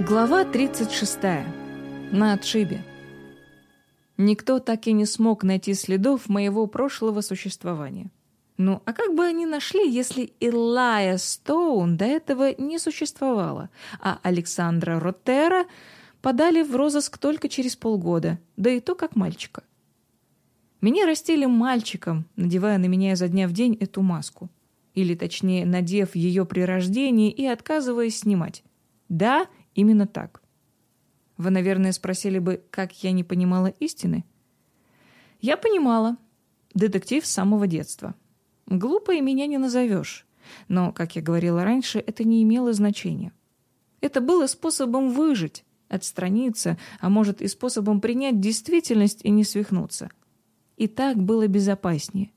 Глава 36. На отшибе. Никто так и не смог найти следов моего прошлого существования. Ну, а как бы они нашли, если Илая Стоун до этого не существовала, а Александра Ротера подали в розыск только через полгода, да и то как мальчика. Меня растили мальчиком, надевая на меня изо дня в день эту маску. Или, точнее, надев ее при рождении и отказываясь снимать. Да, Именно так. Вы, наверное, спросили бы, как я не понимала истины? Я понимала. Детектив с самого детства. Глупой меня не назовешь. Но, как я говорила раньше, это не имело значения. Это было способом выжить, отстраниться, а может и способом принять действительность и не свихнуться. И так было безопаснее.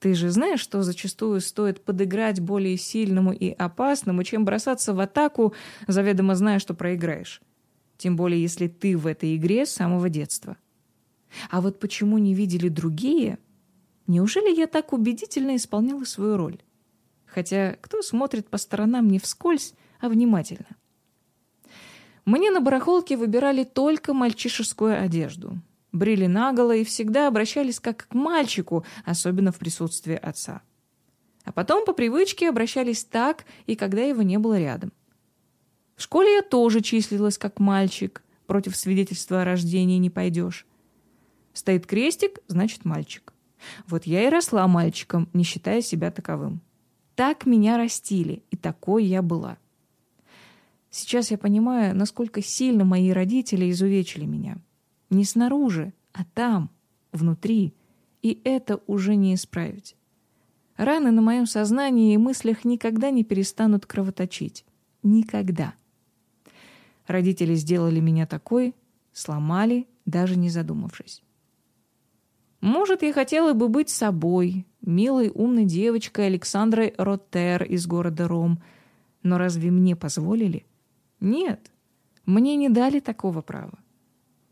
Ты же знаешь, что зачастую стоит подыграть более сильному и опасному, чем бросаться в атаку, заведомо зная, что проиграешь. Тем более, если ты в этой игре с самого детства. А вот почему не видели другие? Неужели я так убедительно исполняла свою роль? Хотя кто смотрит по сторонам не вскользь, а внимательно? Мне на барахолке выбирали только мальчишескую одежду брили наголо и всегда обращались как к мальчику, особенно в присутствии отца. А потом по привычке обращались так и когда его не было рядом. В школе я тоже числилась как мальчик, против свидетельства о рождении не пойдешь. Стоит крестик, значит мальчик. Вот я и росла мальчиком, не считая себя таковым. Так меня растили, и такой я была. Сейчас я понимаю, насколько сильно мои родители изувечили меня. Не снаружи, а там, внутри. И это уже не исправить. Раны на моем сознании и мыслях никогда не перестанут кровоточить. Никогда. Родители сделали меня такой, сломали, даже не задумавшись. Может, я хотела бы быть собой, милой, умной девочкой Александрой Роттер из города Ром, но разве мне позволили? Нет, мне не дали такого права.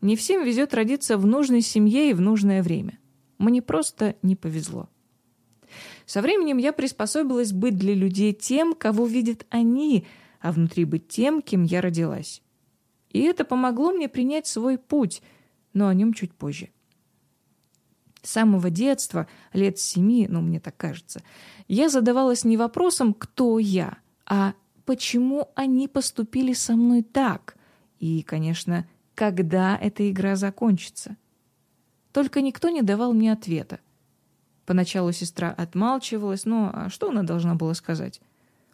Не всем везет родиться в нужной семье и в нужное время. Мне просто не повезло. Со временем я приспособилась быть для людей тем, кого видят они, а внутри быть тем, кем я родилась. И это помогло мне принять свой путь, но о нем чуть позже. С самого детства, лет семи, ну, мне так кажется, я задавалась не вопросом «кто я?», а «почему они поступили со мной так?» И, конечно, когда эта игра закончится. Только никто не давал мне ответа. Поначалу сестра отмалчивалась, но а что она должна была сказать?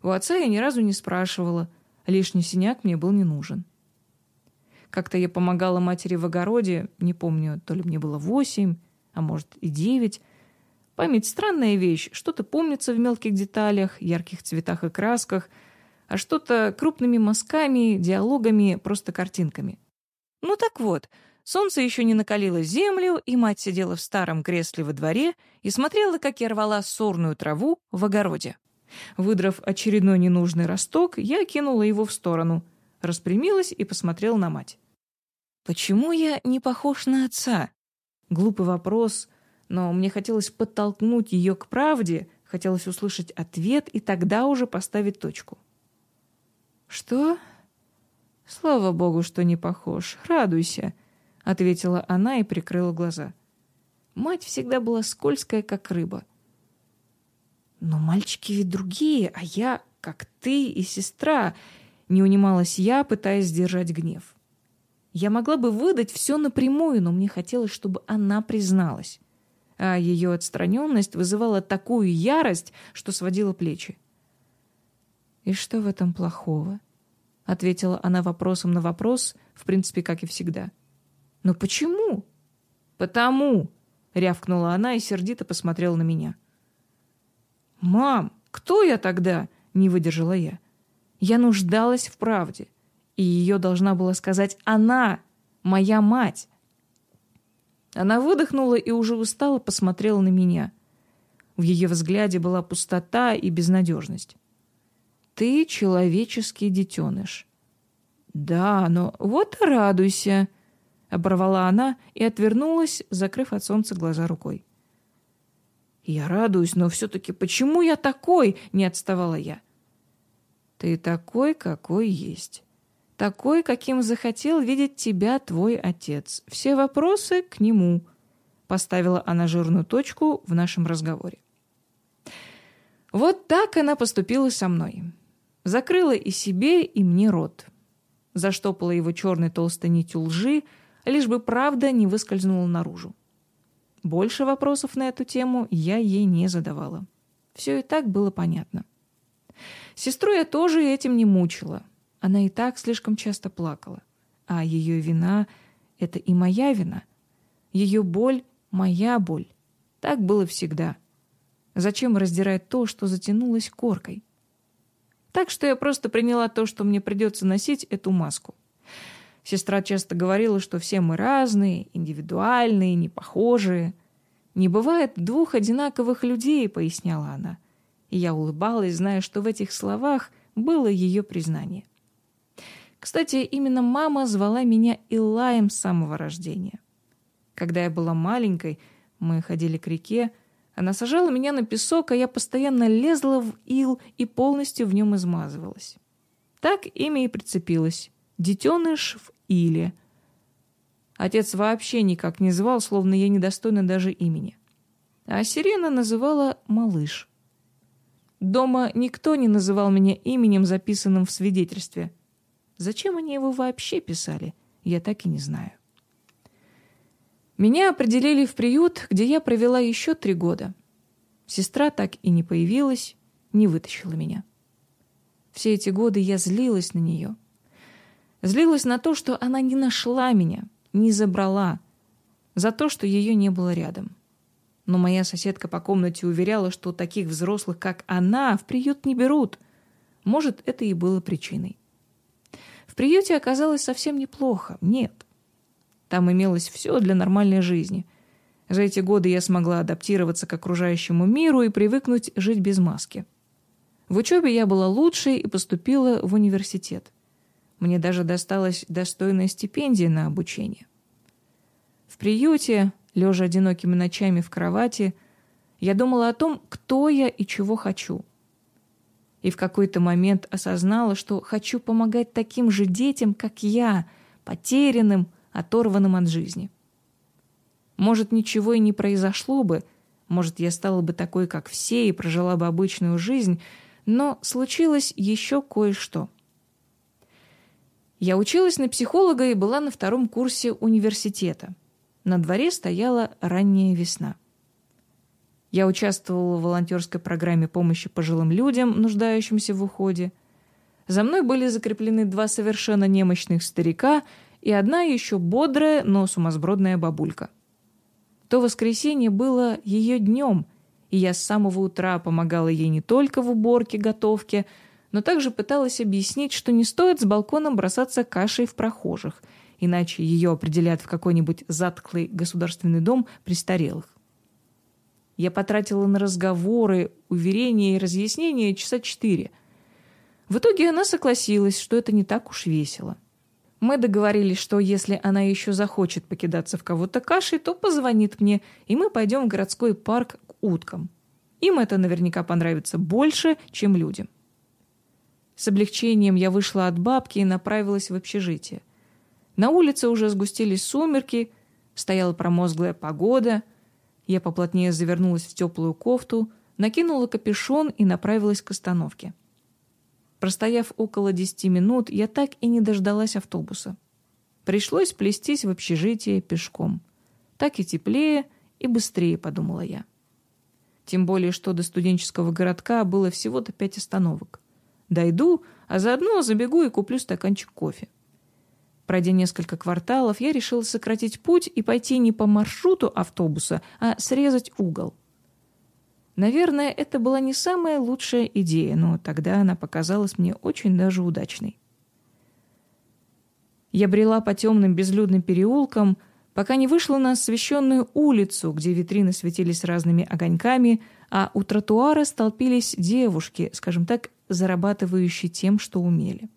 У отца я ни разу не спрашивала, лишний синяк мне был не нужен. Как-то я помогала матери в огороде, не помню, то ли мне было восемь, а может и девять. Память — странная вещь, что-то помнится в мелких деталях, ярких цветах и красках, а что-то крупными мазками, диалогами, просто картинками. Ну так вот, солнце еще не накалило землю, и мать сидела в старом кресле во дворе и смотрела, как я рвала сорную траву в огороде. Выдрав очередной ненужный росток, я кинула его в сторону, распрямилась и посмотрела на мать. «Почему я не похож на отца?» Глупый вопрос, но мне хотелось подтолкнуть ее к правде, хотелось услышать ответ и тогда уже поставить точку. «Что?» «Слава богу, что не похож. Радуйся», — ответила она и прикрыла глаза. Мать всегда была скользкая, как рыба. «Но мальчики ведь другие, а я, как ты и сестра», — не унималась я, пытаясь сдержать гнев. Я могла бы выдать все напрямую, но мне хотелось, чтобы она призналась. А ее отстраненность вызывала такую ярость, что сводила плечи. «И что в этом плохого?» — ответила она вопросом на вопрос, в принципе, как и всегда. «Но почему?» «Потому!» — рявкнула она и сердито посмотрела на меня. «Мам, кто я тогда?» — не выдержала я. Я нуждалась в правде, и ее должна была сказать она, моя мать. Она выдохнула и уже устало посмотрела на меня. В ее взгляде была пустота и безнадежность. Ты человеческий детеныш. Да, но вот и радуйся, оборвала она и отвернулась, закрыв от солнца глаза рукой. Я радуюсь, но все-таки почему я такой? Не отставала я. Ты такой, какой есть. Такой, каким захотел видеть тебя твой отец. Все вопросы к нему. Поставила она жирную точку в нашем разговоре. Вот так она поступила со мной. Закрыла и себе, и мне рот. Заштопала его черной толстой нитью лжи, лишь бы правда не выскользнула наружу. Больше вопросов на эту тему я ей не задавала. Все и так было понятно. Сестру я тоже этим не мучила. Она и так слишком часто плакала. А ее вина — это и моя вина. Ее боль — моя боль. Так было всегда. Зачем раздирать то, что затянулось коркой? Так что я просто приняла то, что мне придется носить эту маску. Сестра часто говорила, что все мы разные, индивидуальные, непохожие. «Не бывает двух одинаковых людей», — поясняла она. И я улыбалась, зная, что в этих словах было ее признание. Кстати, именно мама звала меня Илаем с самого рождения. Когда я была маленькой, мы ходили к реке, она сажала меня на песок, а я постоянно лезла в ил и полностью в нем измазывалась. Так имя и прицепилось. Детеныш в иле. Отец вообще никак не звал, словно я недостойна даже имени. А Сирена называла «малыш». Дома никто не называл меня именем, записанным в свидетельстве. Зачем они его вообще писали, я так и не знаю. Меня определили в приют, где я провела еще три года. Сестра так и не появилась, не вытащила меня. Все эти годы я злилась на нее. Злилась на то, что она не нашла меня, не забрала, за то, что ее не было рядом. Но моя соседка по комнате уверяла, что таких взрослых, как она, в приют не берут. Может, это и было причиной. В приюте оказалось совсем неплохо. Нет. Там имелось все для нормальной жизни. За эти годы я смогла адаптироваться к окружающему миру и привыкнуть жить без маски. В учебе я была лучшей и поступила в университет. Мне даже досталась достойная стипендия на обучение. В приюте, лежа одинокими ночами в кровати, я думала о том, кто я и чего хочу. И в какой-то момент осознала, что хочу помогать таким же детям, как я, потерянным, оторванным от жизни. Может, ничего и не произошло бы, может, я стала бы такой, как все, и прожила бы обычную жизнь, но случилось еще кое-что. Я училась на психолога и была на втором курсе университета. На дворе стояла ранняя весна. Я участвовала в волонтерской программе помощи пожилым людям, нуждающимся в уходе. За мной были закреплены два совершенно немощных старика – и одна еще бодрая, но сумасбродная бабулька. То воскресенье было ее днем, и я с самого утра помогала ей не только в уборке, готовке, но также пыталась объяснить, что не стоит с балкона бросаться кашей в прохожих, иначе ее определят в какой-нибудь затклый государственный дом престарелых. Я потратила на разговоры, уверения и разъяснения часа четыре. В итоге она согласилась, что это не так уж весело. Мы договорились, что если она еще захочет покидаться в кого-то кашей, то позвонит мне, и мы пойдем в городской парк к уткам. Им это наверняка понравится больше, чем людям. С облегчением я вышла от бабки и направилась в общежитие. На улице уже сгустились сумерки, стояла промозглая погода. Я поплотнее завернулась в теплую кофту, накинула капюшон и направилась к остановке. Простояв около десяти минут, я так и не дождалась автобуса. Пришлось плестись в общежитие пешком. Так и теплее, и быстрее, подумала я. Тем более, что до студенческого городка было всего-то пять остановок. Дойду, а заодно забегу и куплю стаканчик кофе. Пройдя несколько кварталов, я решила сократить путь и пойти не по маршруту автобуса, а срезать угол. Наверное, это была не самая лучшая идея, но тогда она показалась мне очень даже удачной. Я брела по темным безлюдным переулкам, пока не вышла на освещенную улицу, где витрины светились разными огоньками, а у тротуара столпились девушки, скажем так, зарабатывающие тем, что умели.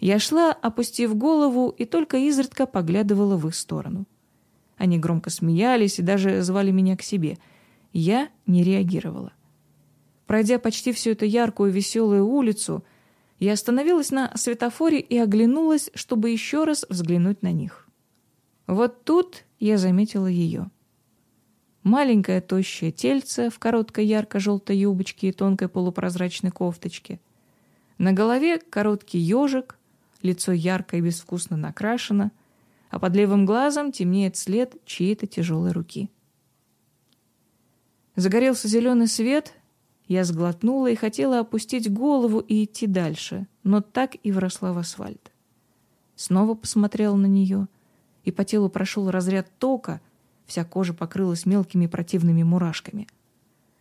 Я шла, опустив голову, и только изредка поглядывала в их сторону. Они громко смеялись и даже звали меня к себе — я не реагировала. Пройдя почти всю эту яркую веселую улицу, Я остановилась на светофоре и оглянулась, чтобы еще раз взглянуть на них. Вот тут я заметила ее. Маленькое тощее тельце в короткой ярко-желтой юбочке и тонкой полупрозрачной кофточке. На голове короткий ежик, лицо ярко и безвкусно накрашено, а под левым глазом темнеет след чьей-то тяжелой руки. Загорелся зеленый свет, я сглотнула и хотела опустить голову и идти дальше, но так и вросла в асфальт. Снова посмотрела на нее, и по телу прошел разряд тока, Вся кожа покрылась мелкими противными мурашками.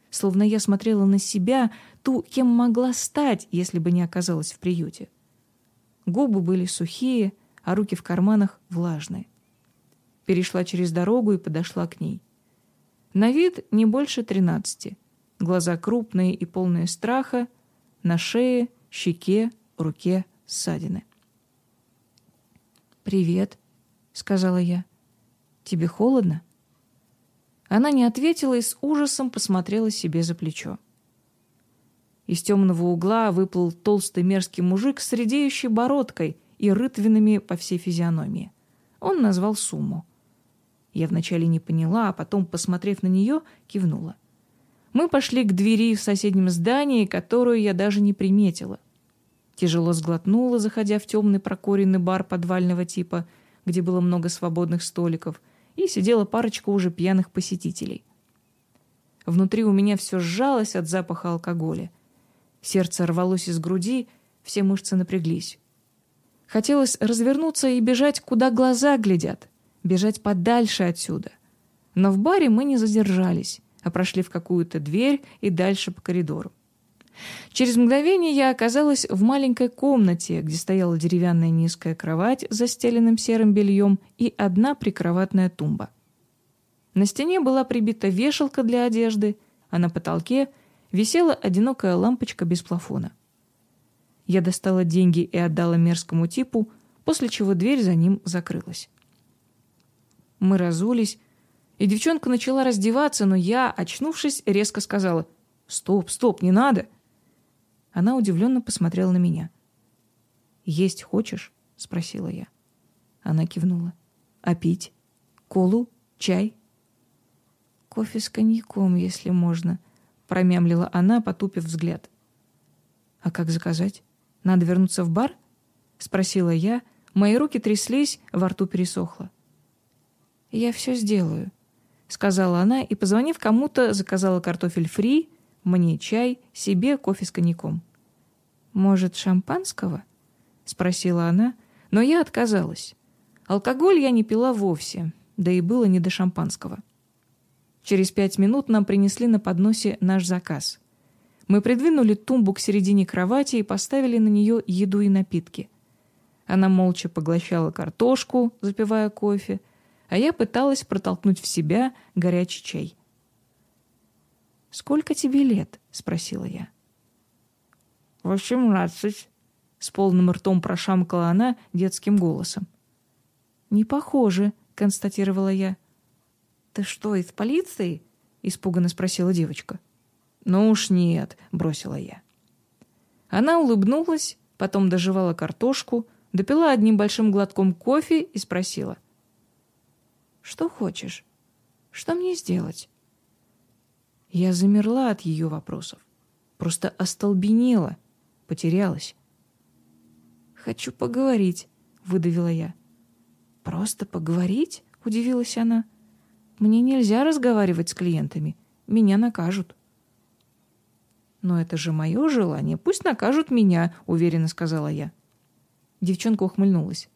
Словно я смотрела на себя, ту, кем могла стать, если бы не оказалась в приюте. Губы были сухие, а руки в карманах влажные. Перешла через дорогу и подошла к ней. На вид не больше тринадцати. Глаза крупные и полные страха, на шее, щеке, руке ссадины. «Привет», — сказала я. «Тебе холодно?» Она не ответила и с ужасом посмотрела себе за плечо. Из темного угла выплыл толстый мерзкий мужик с редеющей бородкой и рытвинами по всей физиономии. Он назвал сумму. Я вначале не поняла, а потом, посмотрев на нее, кивнула. Мы пошли к двери в соседнем здании, которую я даже не приметила. Тяжело сглотнула, заходя в темный прокуренный бар подвального типа, где было много свободных столиков — и сидела парочка уже пьяных посетителей. Внутри у меня все сжалось от запаха алкоголя. Сердце рвалось из груди, все мышцы напряглись. Хотелось развернуться и бежать, куда глаза глядят, бежать подальше отсюда. Но в баре мы не задержались, а прошли в какую-то дверь и дальше по коридору. Через мгновение я оказалась в маленькой комнате, где стояла деревянная низкая кровать с застеленным серым бельем и одна прикроватная тумба. На стене была прибита вешалка для одежды, а на потолке висела одинокая лампочка без плафона. Я достала деньги и отдала мерзкому типу, после чего дверь за ним закрылась. Мы разулись, и девчонка начала раздеваться, но я, очнувшись, резко сказала «Стоп, стоп, не надо!» Она удивленно посмотрела на меня. «Есть хочешь?» — спросила я. Она кивнула. «А пить? Колу? Чай?» «Кофе с коньяком, если можно», — промямлила она, потупив взгляд. «А как заказать? Надо вернуться в бар?» — спросила я. Мои руки тряслись, во рту пересохло. «Я все сделаю», — сказала она и, позвонив кому-то, заказала картофель фри, мне чай, себе кофе с коньяком. «Может, шампанского?» — спросила она, но я отказалась. Алкоголь я не пила вовсе, да и было не до шампанского. Через пять минут нам принесли на подносе наш заказ. Мы придвинули тумбу к середине кровати и поставили на нее еду и напитки. Она молча поглощала картошку, запивая кофе, а я пыталась протолкнуть в себя горячий чай. «Сколько тебе лет?» — спросила я. «Восемнадцать», — с полным ртом прошамкала она детским голосом. «Не похоже», — констатировала я. «Ты что, из полиции?» — испуганно спросила девочка. «Ну уж нет», — бросила я. Она улыбнулась, потом доживала картошку, допила одним большим глотком кофе и спросила. «Что хочешь? Что мне сделать?» Я замерла от ее вопросов. Просто остолбенела, потерялась. «Хочу поговорить», — выдавила я. «Просто поговорить?» — удивилась она. «Мне нельзя разговаривать с клиентами. Меня накажут». «Но это же мое желание. Пусть накажут меня», — уверенно сказала я. Девчонка ухмыльнулась.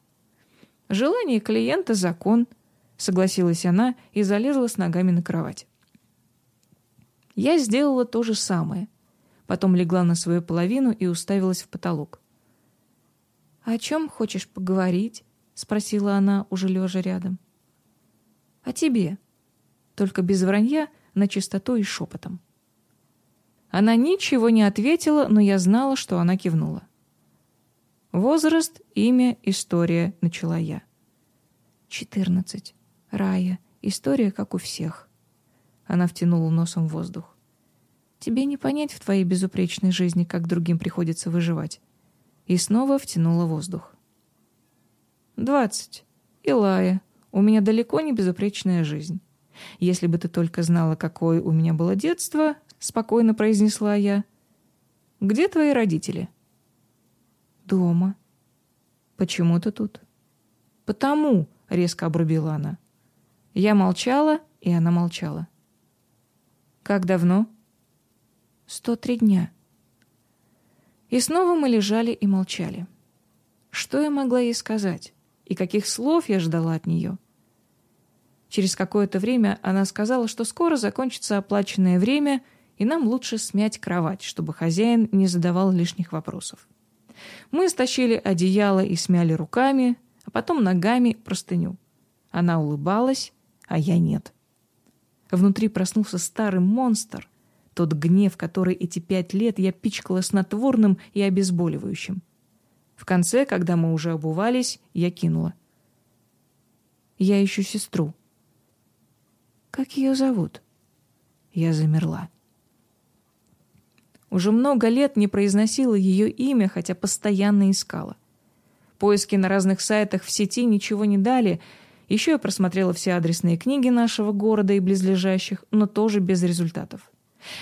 «Желание клиента — закон», — согласилась она и залезла с ногами на кровать. Я сделала то же самое. Потом легла на свою половину и уставилась в потолок. «О чем хочешь поговорить?» — спросила она, уже лежа рядом. «О тебе. Только без вранья, на чистоту и шепотом». Она ничего не ответила, но я знала, что она кивнула. «Возраст, имя, история», — начала я. «Четырнадцать. Рая. История, как у всех». Она втянула носом воздух. «Тебе не понять в твоей безупречной жизни, как другим приходится выживать. И снова втянула воздух. «Двадцать. Илая, у меня далеко не безупречная жизнь. Если бы ты только знала, какое у меня было детство, — спокойно произнесла я. «Где твои родители?» «Дома». «Почему ты тут?» «Потому», — резко обрубила она. Я молчала, и она молчала. «Как давно?» «Сто три дня». И снова мы лежали и молчали. Что я могла ей сказать? И каких слов я ждала от нее? Через какое-то время она сказала, что скоро закончится оплаченное время, и нам лучше смять кровать, чтобы хозяин не задавал лишних вопросов. Мы стащили одеяло и смяли руками, а потом ногами простыню. Она улыбалась, а я нет. Внутри проснулся старый монстр, тот гнев, который эти пять лет я пичкала снотворным и обезболивающим. В конце, когда мы уже обувались, я кинула. Я ищу сестру. Как ее зовут? Я замерла. Уже много лет не произносила ее имя, хотя постоянно искала. Поиски на разных сайтах в сети ничего не дали. Еще я просмотрела все адресные книги нашего города и близлежащих, но тоже без результатов.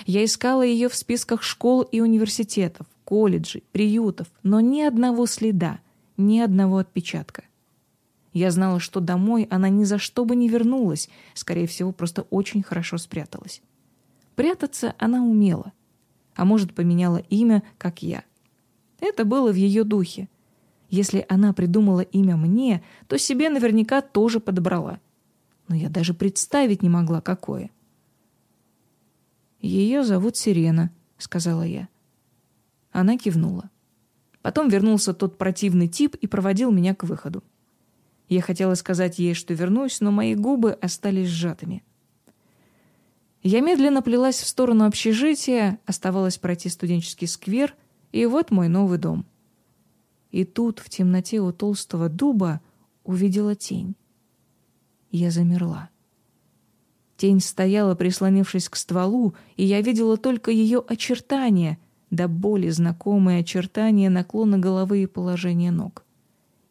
Я искала ее в списках школ и университетов, колледжей, приютов, но ни одного следа, ни одного отпечатка. Я знала, что домой она ни за что бы не вернулась, скорее всего, просто очень хорошо спряталась. Прятаться она умела, а может, поменяла имя, как я. Это было в ее духе. Если она придумала имя мне, то себе наверняка тоже подобрала. Но я даже представить не могла, какое. «Ее зовут Сирена», — сказала я. Она кивнула. Потом вернулся тот противный тип и проводил меня к выходу. Я хотела сказать ей, что вернусь, но мои губы остались сжатыми. Я медленно плелась в сторону общежития, оставалось пройти студенческий сквер, и вот мой новый дом. И тут, в темноте у толстого дуба, увидела тень. Я замерла. Тень стояла, прислонившись к стволу, и я видела только ее очертания, до боли знакомые очертания наклона головы и положения ног.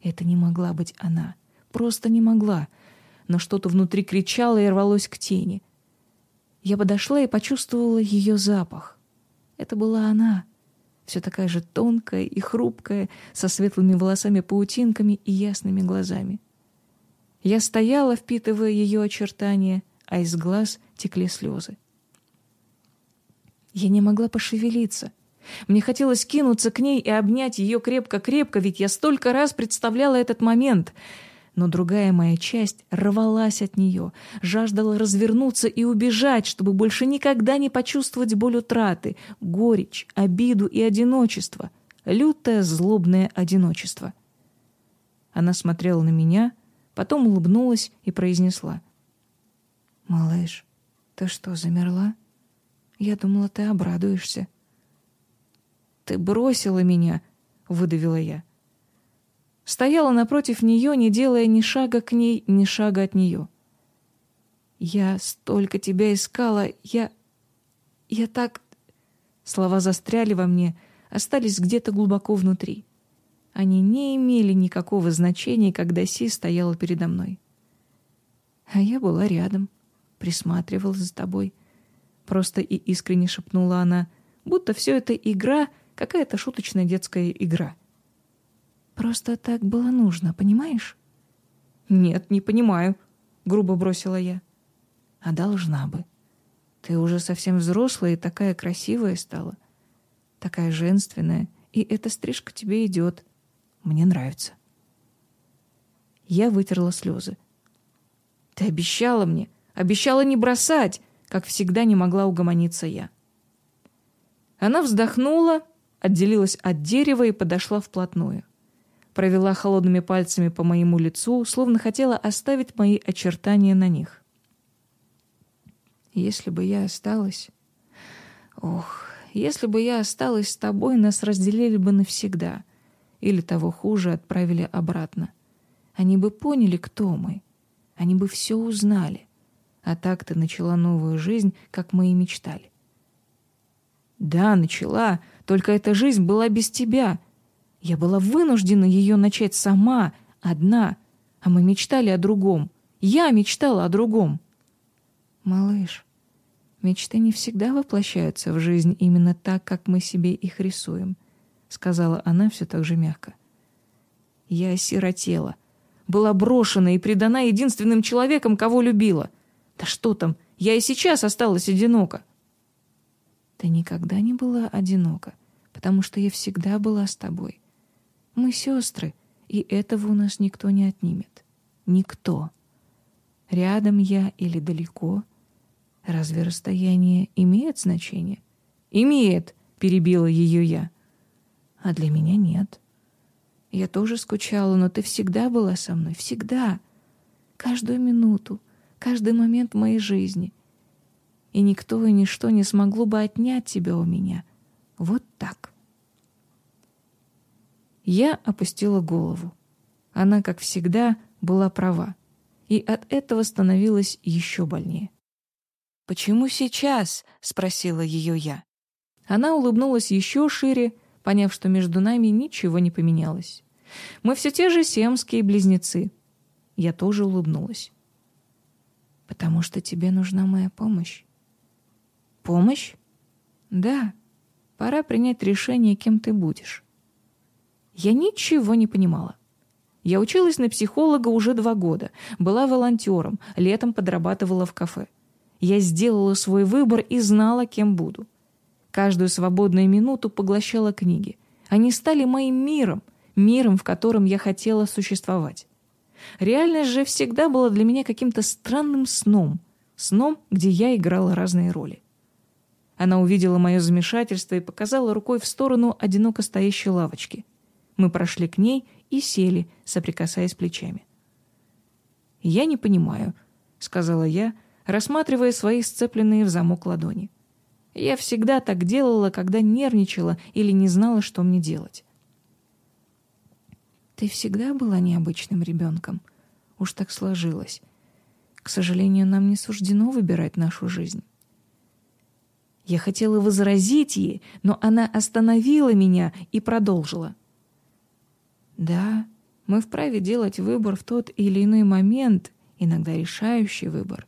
Это не могла быть она. Просто не могла. Но что-то внутри кричало и рвалось к тени. Я подошла и почувствовала ее запах. Это была она. Все такая же тонкая и хрупкая, со светлыми волосами-паутинками и ясными глазами. Я стояла, впитывая ее очертания — а из глаз текли слезы. Я не могла пошевелиться. Мне хотелось кинуться к ней и обнять ее крепко-крепко, ведь я столько раз представляла этот момент. Но другая моя часть рвалась от нее, жаждала развернуться и убежать, чтобы больше никогда не почувствовать боль утраты, горечь, обиду и одиночество, лютое злобное одиночество. Она смотрела на меня, потом улыбнулась и произнесла. «Малыш, ты что, замерла? Я думала, ты обрадуешься». «Ты бросила меня», — выдавила я. Стояла напротив нее, не делая ни шага к ней, ни шага от нее. «Я столько тебя искала, я... я так...» Слова застряли во мне, остались где-то глубоко внутри. Они не имели никакого значения, когда Си стояла передо мной. А я была рядом присматривал за тобой. Просто и искренне шепнула она, будто все это игра, какая-то шуточная детская игра. Просто так было нужно, понимаешь? Нет, не понимаю, грубо бросила я. А должна бы. Ты уже совсем взрослая и такая красивая стала. Такая женственная, и эта стрижка тебе идет. Мне нравится. Я вытерла слезы. Ты обещала мне, Обещала не бросать, как всегда не могла угомониться я. Она вздохнула, отделилась от дерева и подошла вплотную. Провела холодными пальцами по моему лицу, словно хотела оставить мои очертания на них. Если бы я осталась... Ох, если бы я осталась с тобой, нас разделили бы навсегда. Или того хуже, отправили обратно. Они бы поняли, кто мы. Они бы все узнали. А так ты начала новую жизнь, как мы и мечтали. Да, начала, только эта жизнь была без тебя. Я была вынуждена ее начать сама, одна, а мы мечтали о другом. Я мечтала о другом. Малыш, мечты не всегда воплощаются в жизнь именно так, как мы себе их рисуем, сказала она все так же мягко. Я осиротела, была брошена и предана единственным человеком, кого любила. Да что там, я и сейчас осталась одинока. Ты никогда не была одинока, потому что я всегда была с тобой. Мы сестры, и этого у нас никто не отнимет. Никто. Рядом я или далеко. Разве расстояние имеет значение? Имеет, перебила ее я. А для меня нет. Я тоже скучала, но ты всегда была со мной, всегда. Каждую минуту, каждый момент моей жизни. И никто и ничто не смогло бы отнять тебя у меня. Вот так. Я опустила голову. Она, как всегда, была права. И от этого становилось еще больнее. «Почему сейчас?» — спросила ее я. Она улыбнулась еще шире, поняв, что между нами ничего не поменялось. Мы все те же семские близнецы. Я тоже улыбнулась. «Потому что тебе нужна моя помощь». «Помощь?» «Да. Пора принять решение, кем ты будешь». Я ничего не понимала. Я училась на психолога уже два года, была волонтером, летом подрабатывала в кафе. Я сделала свой выбор и знала, кем буду. Каждую свободную минуту поглощала книги. Они стали моим миром, миром, в котором я хотела существовать. Реальность же всегда была для меня каким-то странным сном, сном, где я играла разные роли. Она увидела мое замешательство и показала рукой в сторону одиноко стоящей лавочки. Мы прошли к ней и сели, соприкасаясь плечами. «Я не понимаю», — сказала я, рассматривая свои сцепленные в замок ладони. Я всегда так делала, когда нервничала или не знала, что мне делать. Ты всегда была необычным ребенком. Уж так сложилось. К сожалению, нам не суждено выбирать нашу жизнь. Я хотела возразить ей, но она остановила меня и продолжила. Да, мы вправе делать выбор в тот или иной момент, иногда решающий выбор.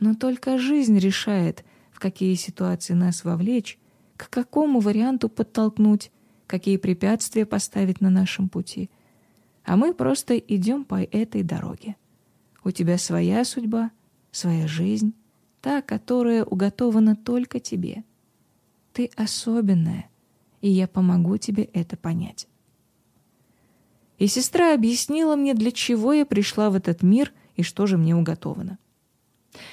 Но только жизнь решает, в какие ситуации нас вовлечь, к какому варианту подтолкнуть, какие препятствия поставить на нашем пути — а мы просто идем по этой дороге. У тебя своя судьба, своя жизнь, та, которая уготована только тебе. Ты особенная, и я помогу тебе это понять. И сестра объяснила мне, для чего я пришла в этот мир и что же мне уготовано.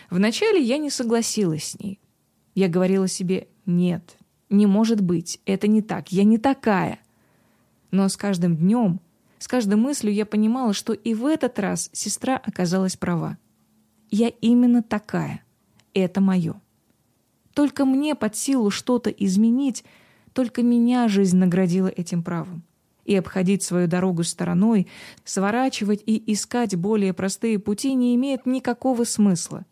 Вначале я не согласилась с ней. Я говорила себе «нет, не может быть, это не так, я не такая». Но с каждым днем с каждой мыслью я понимала, что и в этот раз сестра оказалась права. Я именно такая. Это мое. Только мне под силу что-то изменить, только меня жизнь наградила этим правом. И обходить свою дорогу стороной, сворачивать и искать более простые пути не имеет никакого смысла.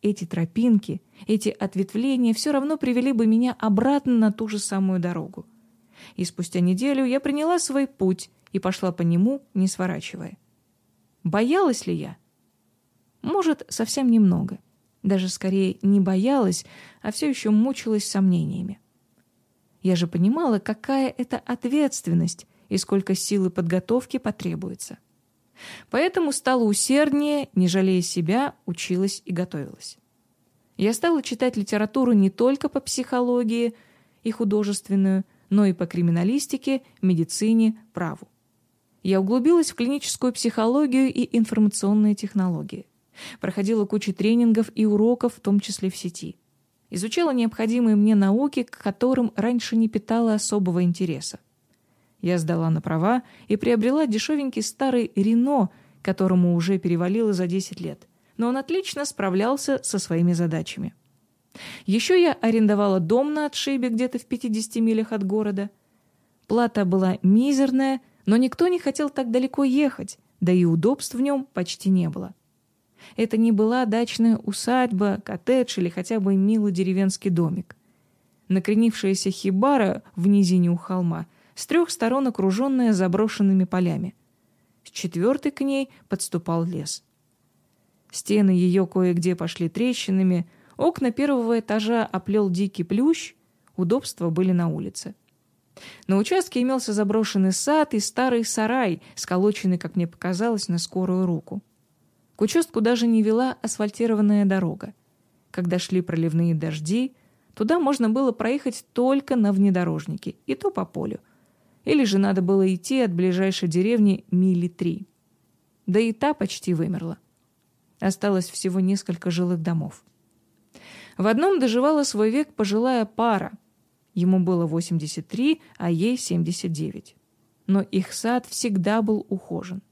Эти тропинки, эти ответвления все равно привели бы меня обратно на ту же самую дорогу. И спустя неделю я приняла свой путь и пошла по нему, не сворачивая. Боялась ли я? Может, совсем немного. Даже скорее не боялась, а все еще мучилась сомнениями. Я же понимала, какая это ответственность и сколько сил и подготовки потребуется. Поэтому стала усерднее, не жалея себя, училась и готовилась. Я стала читать литературу не только по психологии и художественную, но и по криминалистике, медицине, праву. Я углубилась в клиническую психологию и информационные технологии. Проходила кучу тренингов и уроков, в том числе в сети. Изучала необходимые мне науки, к которым раньше не питала особого интереса. Я сдала на права и приобрела дешевенький старый «Рено», которому уже перевалило за 10 лет. Но он отлично справлялся со своими задачами. Еще я арендовала дом на отшибе где-то в 50 милях от города. Плата была мизерная – но никто не хотел так далеко ехать, да и удобств в нем почти не было. Это не была дачная усадьба, коттедж или хотя бы милый деревенский домик. Накренившаяся хибара в низине у холма с трех сторон окруженная заброшенными полями. С четвертой к ней подступал лес. Стены ее кое-где пошли трещинами, окна первого этажа оплел дикий плющ, удобства были на улице. На участке имелся заброшенный сад и старый сарай, сколоченный, как мне показалось, на скорую руку. К участку даже не вела асфальтированная дорога. Когда шли проливные дожди, туда можно было проехать только на внедорожнике, и то по полю. Или же надо было идти от ближайшей деревни мили три. Да и та почти вымерла. Осталось всего несколько жилых домов. В одном доживала свой век пожилая пара. Ему было 83, а ей 79. Но их сад всегда был ухожен.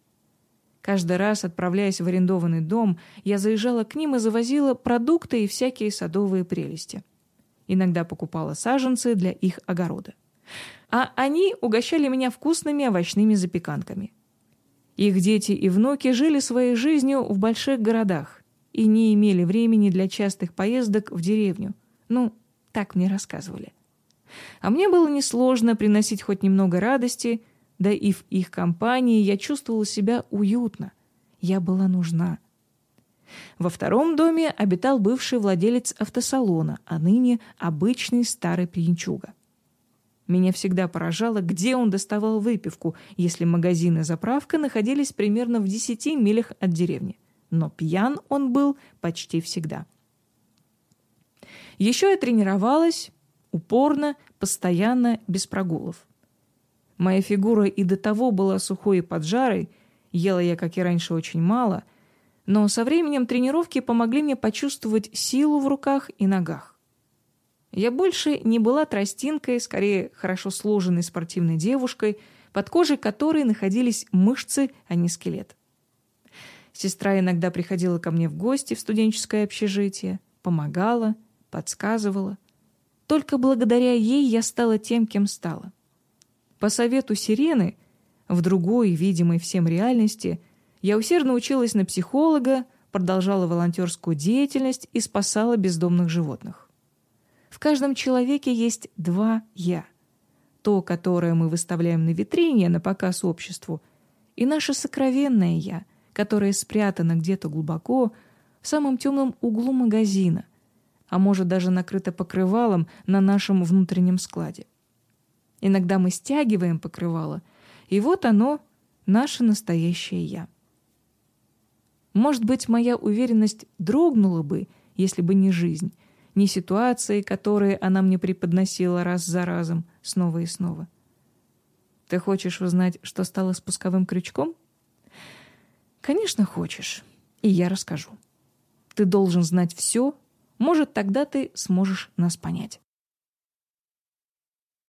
Каждый раз, отправляясь в арендованный дом, я заезжала к ним и завозила продукты и всякие садовые прелести. Иногда покупала саженцы для их огорода. А они угощали меня вкусными овощными запеканками. Их дети и внуки жили своей жизнью в больших городах и не имели времени для частых поездок в деревню. Ну, так мне рассказывали. А мне было несложно приносить хоть немного радости – да и в их компании я чувствовала себя уютно. Я была нужна. Во втором доме обитал бывший владелец автосалона, а ныне обычный старый пьянчуга. Меня всегда поражало, где он доставал выпивку, если магазин и заправка находились примерно в десяти милях от деревни. Но пьян он был почти всегда. Еще я тренировалась упорно, постоянно, без прогулов. Моя фигура и до того была сухой и поджарой, ела я, как и раньше, очень мало, но со временем тренировки помогли мне почувствовать силу в руках и ногах. Я больше не была тростинкой, скорее хорошо сложенной спортивной девушкой, под кожей которой находились мышцы, а не скелет. Сестра иногда приходила ко мне в гости в студенческое общежитие, помогала, подсказывала. Только благодаря ей я стала тем, кем стала. По совету Сирены, в другой, видимой всем реальности, я усердно училась на психолога, продолжала волонтерскую деятельность и спасала бездомных животных. В каждом человеке есть два «я». То, которое мы выставляем на витрине, на показ обществу, и наше сокровенное «я», которое спрятано где-то глубоко, в самом темном углу магазина, а может даже накрыто покрывалом на нашем внутреннем складе. Иногда мы стягиваем покрывало, и вот оно, наше настоящее «я». Может быть, моя уверенность дрогнула бы, если бы не жизнь, не ситуации, которые она мне преподносила раз за разом, снова и снова. Ты хочешь узнать, что стало спусковым крючком? Конечно, хочешь, и я расскажу. Ты должен знать все, может, тогда ты сможешь нас понять.